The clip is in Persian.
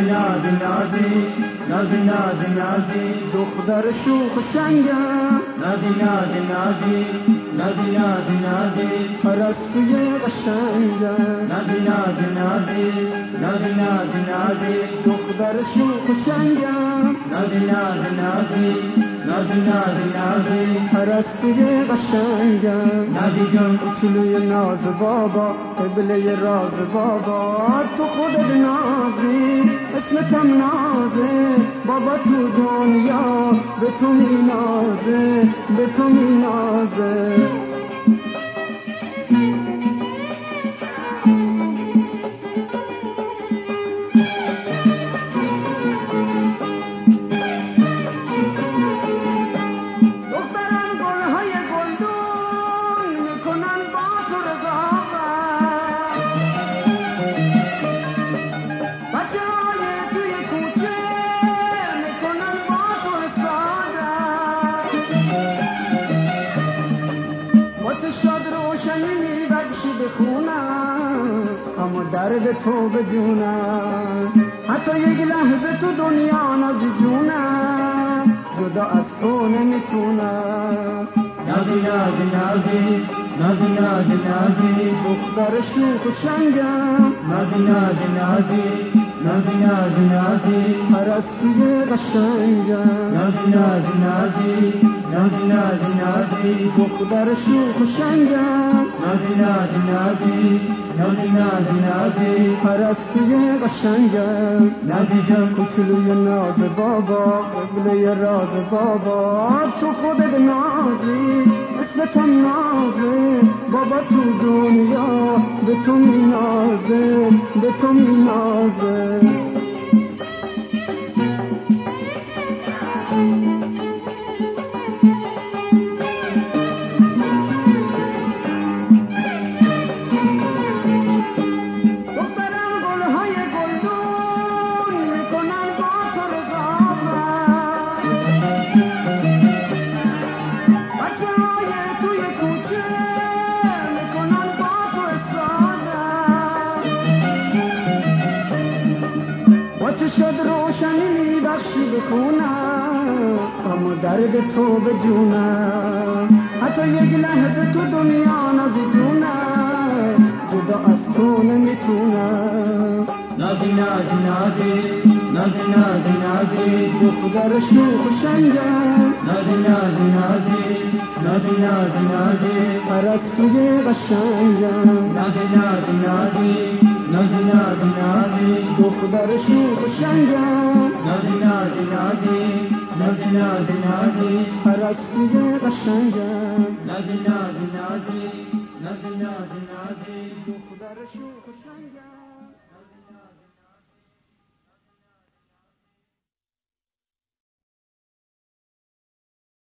نازی نازی نازی دختر شوخ شنگم نازی نازی نازی نازی نازی نازی پرستوی نازی نازی نازی نازی نازی نازی دختر شوخ شنگم نازی نازی نازی نازی نازی نازی پرستوی قشنگم. نازی جان کوچولوی ناز بابا قبله راز بابا. تو خودت نازی اسمتم نازه. بابا تو دنیا به تو می نازه به تو می درد تو بدونم. حتی یک لحظه تو دنیا نجونم جدا از تو نمی‌تونم. نازی نازی نازی. نازی نازی نازی. دختر شوخ و شنگم. نازی نازی نازی. نازی نازی نازی. پرستوی قشنگم. نازی نازی نازی. نازی نازی نازی. دختر شوخ و شنگم نازی نازی نازی. نازی نازی نازی. پرستوی قشنگم. نازی جان. کوچولوی ناز بابا قبله راز بابا. تو خودت نازی اسمتم نازه بابا تو دنیا به تو می نازه به تو می میبخشی بخونم اما درد تو به جونم حتی یک لحظه تو دنیا نبیدونم جدا از تو نمی‌تونم نازی نازی نازی نازی نازی نازی. دختر شوخ و شنگم نازی نازی نازی نازی نازی نازی. پرستوی قشنگم نازی نازی نازی. نازی نازی. نازی دختر شوخ شنگم. نازی نازی. نازی نازی. نازی نازی پرستوی قشنگم نازی نازی نازی. نازی نازی. نازی دختر شوخ شنگم.